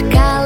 Ткал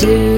do.